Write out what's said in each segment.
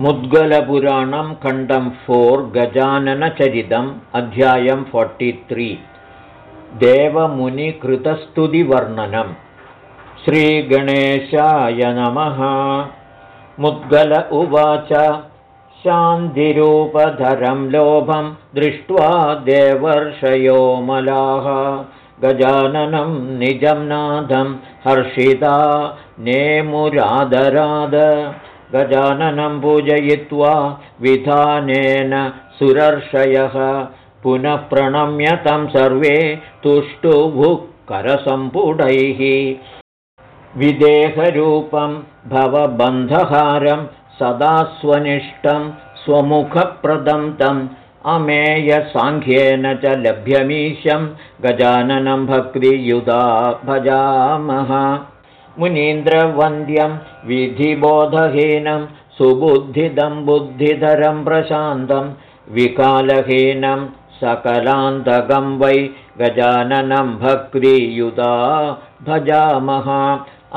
मुद्गलपुराणं खण्डं फोर् गजाननचरितम् अध्यायं फोर्टित्रि देवमुनिकृतस्तुतिवर्णनं श्रीगणेशाय नमः। मुद्गल उवाच। शान्तिरूपधरं लोभं दृष्ट्वा देवर्षयो मलाः। गजाननं निजं नादं हर्षिता नेमुरादराद गजाननं पूजयित्वा विधानेन सुरर्षयः। पुनः प्रणम्य तं सर्वे तुष्टुभुः करसम्पुटैः विदेहरूपं भवबन्धहारं सदा स्वनिष्ठं स्वमुखप्रदं तम् अमेयसाङ्ख्येन च लभ्यमीशं। गजाननं भक्तियुधा भजामः मुनीन्द्रवन्द्यं विधिबोधहीनं सुबुद्धिदं बुद्धिधरं प्रशान्तं विकालहीनं सकलान्तकं वै गजाननं भक्तियुधा भजामः।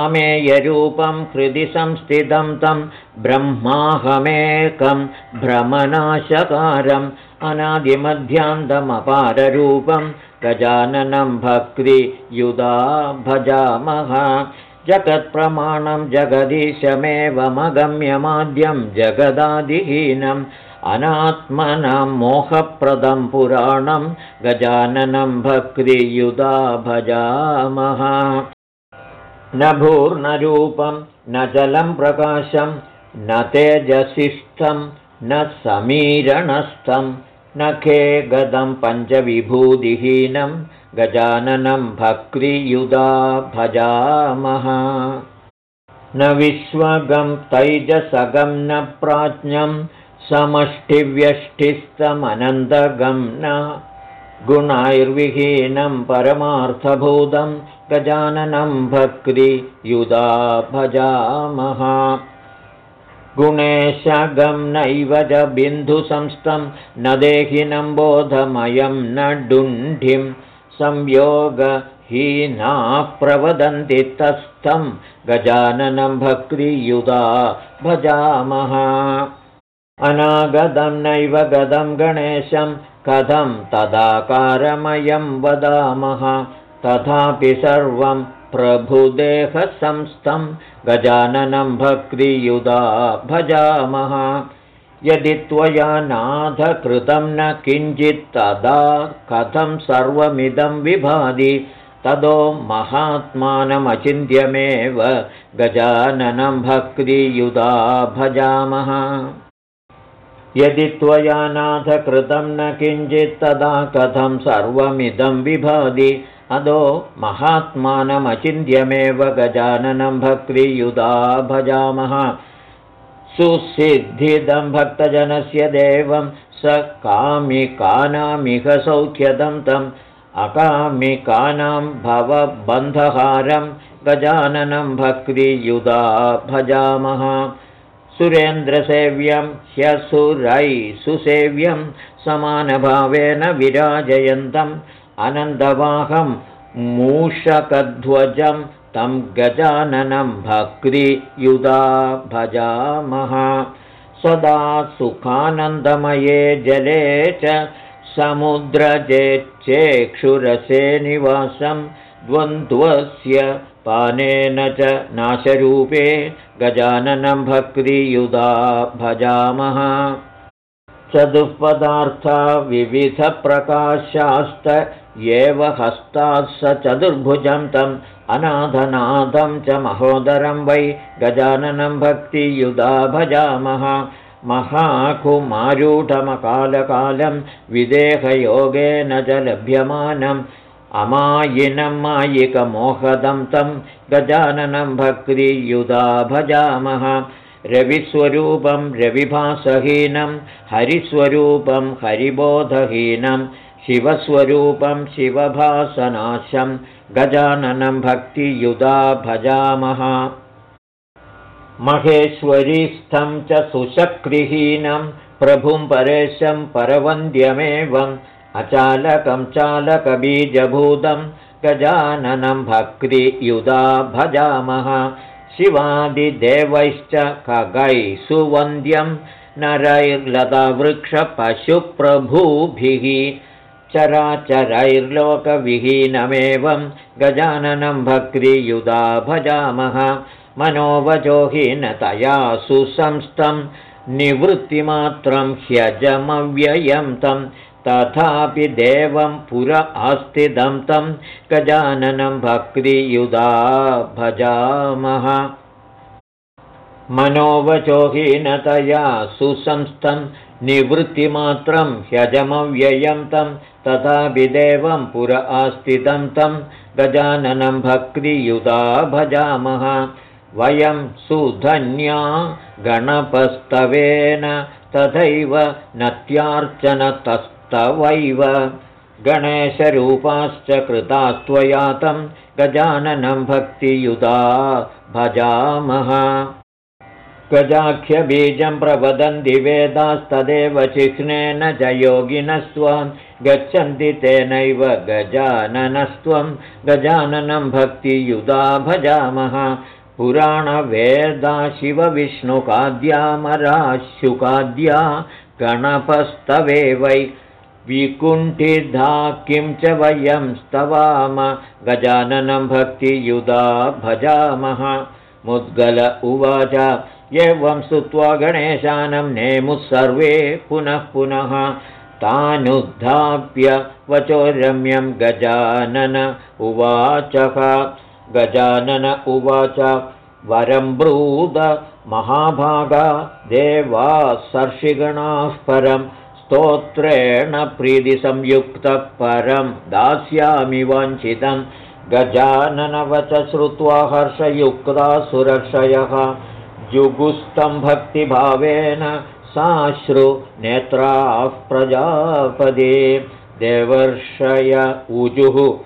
अमेयरूपं हृदि संस्थितं तं ब्रह्माहमेकं भ्रमनाशकारम् अनादिमध्यान्तमपाररूपं गजाननं भक्तियुधा भजामः जगत्प्रमाणं जगदीशमेवमगम्यमाद्यं जगदादिहीनम् अनात्मनां मोहप्रदं पुराणं गजाननं भक्तियुधा भजामः न भूर्णरूपं न जलं प्रकाशं न तेजसिष्ठं न समीरणस्थं न खे गदं पञ्चविभूतिहीनं गजाननं भक्तियुधा भजामः। न विश्वगं तैजसगं न प्राज्ञं समष्टिव्यष्टिस्तमनन्दगं न। गुणाैर्विहीनं परमार्थभूतं गजाननं भक्तियुधा भजामः। गुणेशगं नैव च बिन्दुसंस्थं न देहिनं बोधमयं न डुण्ढिं संयोगहीनाः प्रवदन्ति तस्थं गजाननं भक्तियुधा भजामः। अनागतं नैव गदं गणेशं कथं तदाकारमयं वदामः। तथापि सर्वं प्रभुदेहसंस्थं गजाननं भक्तियुधा भजामः यदि त्वया नाथकृतं न किञ्चित् तदा कथं सर्वमिदं विभाति तदो महात्मानमचिन्त्यमेव गजाननं भक्तियुधा भजामः। यदि त्वया नाथकृतं न किञ्चित् तदा कथं सर्वमिदं विभाति अदो महात्मानमचिन्त्यमेव गजाननं भक्तियुधा भजामः सुसिद्धिदं भक्तजनस्य देवं स कामिकानामिह सौख्यदं तम् अकामिकानां भवबन्धहारं गजाननं भक्तियुधा भजामः। सुरेन्द्रसेव्यं ह्यसुरै सुसेव्यं समानभावेन विराजयन्तम् अनन्दवाहं मूषकध्वजं तं गजाननं भक्तियुधा भजामः। सदा सुखानन्दमये जले च समुद्रजेच्चेक्षुरसे निवासं द्वन्द्वस्य पानेन च नाशरूपे गजाननं भक्तियुधा भजामः चतुःपदार्था विविधप्रकाशास्त एव हस्तात् स चतुर्भुजं तम् अनाथनाथं च महोदरं वै गजाननं भक्तियुधा भजामः। महाकुमारूढमकालकालं विदेहयोगेन च लभ्यमानम्। अमायिनं मायिकमोहदं तं गजाननं भक्तियुधा भजामः रविस्वरूपं रविभासहीनं हरिस्वरूपं हरिबोधहीनं शिवस्वरूपं शिवभासनाशं गजाननं भक्तियुधा भजामः। महेश्वरीस्थं च सुशक्तिहीनं प्रभुं परेशं परवन्द्यमेवम् अचालकं चालकबीजभूतं गजाननं भक्तियुधा भजामः शिवादिदेवैश्च खगैः सुवन्द्यं नरैर्लतावृक्षपशुप्रभूभिः चराचरैर्लोकविहीनमेवं गजाननं भक्तियुधा भजामः मनोवजोहीनतया सुसंस्थं निवृत्तिमात्रं तं तथापि देवं पुर आस्तिदं तं गजाननं भक्तियुधा भजामः। मनोवचोहीनतया सुसंस्थं निवृत्तिमात्रं ह्यजमव्ययं तं तथापि देवं पुर आस्तितं तं गजाननं भक्तियुधा भजामः। वयं सुधन्या गणपस्तवेन तथैव नत्यार्चनतस्तवैव गणेशरूपाश्च कृता त्वया तं गजाननं भक्तियुधा भजामः। गजाख्यबीजं प्रवदन्ति वेदास्तदेव चिह्नेन च योगिनस्त्वं। गच्छन्ति तेनैव गजाननस्त्वं। गजाननं भक्तियुधा भजामः। पुराणवेदा शिवविष्णुकाद्यामराशुकाद्या गणपस्तवे वै विकुण्ठिधा किं च वयं स्तवाम गजाननं भक्तियुधा भजामः। मुद्गल उवाच एवं स्तुत्वा गणेशानं नेमुः सर्वे पुनः पुनः। तानुद्धाप्य वचो रम्यं गजानन उवाचः। गजानन उवाच वरं ब्रूद महाभागा देवा सर्षिगणाः परं स्तोत्रेण प्रीतिसंयुक्तः परं दास्यामि वाञ्छितं गजाननवच श्रुत्वा हर्षयुक्ता सुरक्षयः। जुगुस्तं भक्तिभावेन साश्रु नेत्राः प्रजापदे। देवर्षय ऊजुः।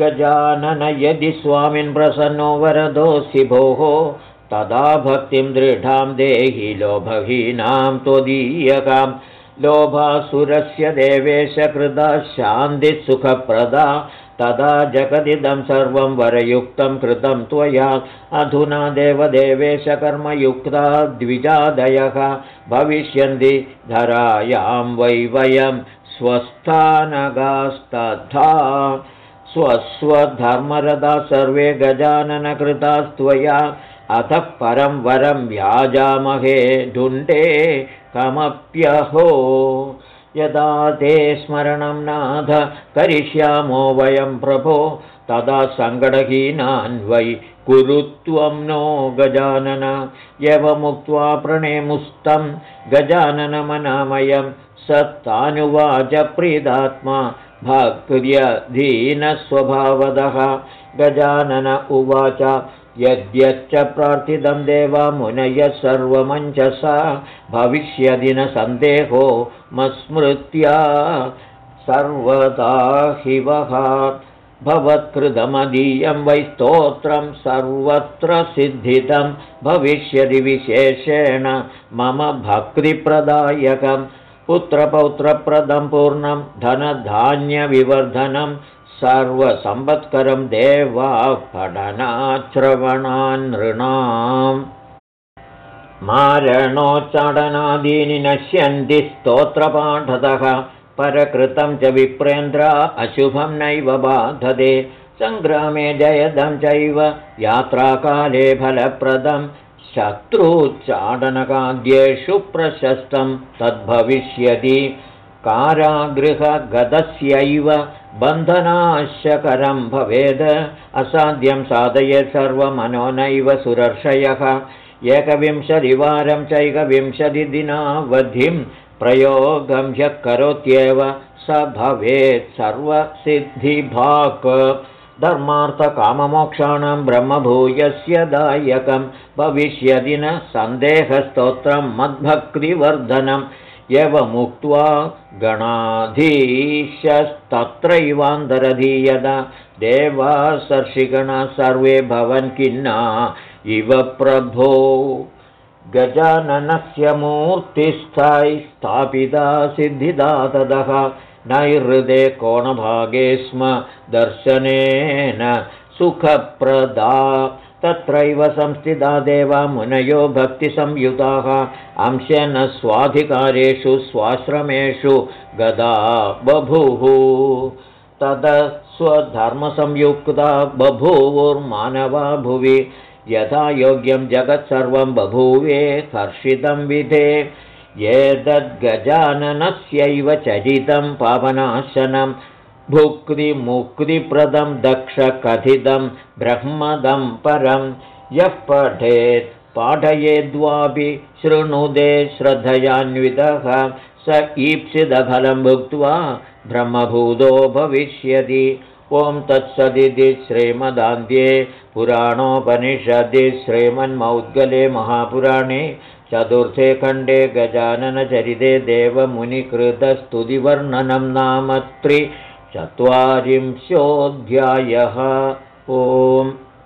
गजानन यदि स्वामिन् प्रसन्नो वरदोऽसि भोः तदा भक्तिं दृढां देहि लोभहीनां त्वदीयकां लोभासुरस्य देवेशकृदा शान्तिसुखप्रदा तदा जगदिदं सर्वं वरयुक्तं कृतं त्वया। अधुना देवदेवेशकर्मयुक्ता द्विजादयः। भविष्यन्ति धरायां वै वयं स्वस्थानगास्तथा। स्वस्वधर्मरदा सर्वे गजाननकृतास्त्वया। अतः परं वरं व्याजामहे ढुण्डे कमप्यहो यदा ते स्मरणं नाथ करिष्यामो वयं प्रभो तदा सङ्गडहीनान् वै कुरु त्वं नो गजानन। यवमुक्त्वा प्रणेमुस्तं गजाननमनामयं स तानुवाच प्रीदात्मा भक्त्यधीनस्वभावदः। गजानन उवाच यद्यच्च प्रार्थितं देवामुनयः सर्वमञ्चसा भविष्यदि न सन्देहो मस्मृत्या सर्वदा हि वः भवत्कृतमदीयं वै स्तोत्रं सर्वत्र सिद्धितं भविष्यति विशेषेण मम भक्तिप्रदायकं पुत्रपौत्रप्रदं पूर्णं धनधान्यविवर्धनं सर्वसम्पत्करं देवा नृणाम्। मारणोच्चाटनादीनि नश्यन्ति स्तोत्रपाठतः परकृतं च विप्रेन्द्र अशुभं नैव बाधते। सङ्ग्रामे जयदं चैव यात्राकाले फलप्रदं। शत्रुच्चाटनकाद्येषु प्रशस्तं तद्भविष्यति कारागृहगतस्यैव बन्धनाशकरं भवेद्। असाध्यं साधयेत् सर्वमनो नैव सुरर्षयः। एकविंशतिवारं चैकविंशतिदिनावधिं प्रयोगं ह्यः करोत्येव। स भवेत् सर्वसिद्धिभाक्। धर्मार्थकाममोक्षाणां ब्रह्मभूयस्य दायकं। भविष्यदि न सन्देहस्तोत्रं मद्भक्तिवर्धनम् यवमुक्त्वा गणाधीशस्तत्रैवान्तरधीयदा देवासर्षिगणा सर्वे भवन् किन्ना इव प्रभो। गजाननस्य मूर्तिस्थायि स्थापिता सिद्धिदा तदः नैहृदे कोणभागे स्म दर्शनेन सुखप्रदा तत्रैव संस्थिता देवा मुनयो भक्तिसंयुताः। अंशेन स्वाधिकारेषु स्वाश्रमेषु गदा बभुः तद स्वधर्मसंयुक्ता बभूवुर्मानवा भुवि। यथा योग्यं जगत्सर्वं बभूवे हर्षितं विधे। एतद्गजाननस्यैव चरितं पावनाशनं भुक्तिमुक्तिप्रदं दक्षकथितं ब्रह्मदं परं। यः पठेत् पाठयेद्वापि शृणुदे श्रद्धयान्वितः। स ईप्सितफलं भुक्त्वा ब्रह्मभूतो भविष्यति। ॐ तत्सदिति श्रीमदान्ध्ये पुराणोपनिषदि श्रीमन्मौद्गले महापुराणे चतुर्थे खण्डे गजाननचरिते देवमुनिकृतस्तुतिवर्णनं नाम त्रिचत्वारिंशोऽध्यायः ओम्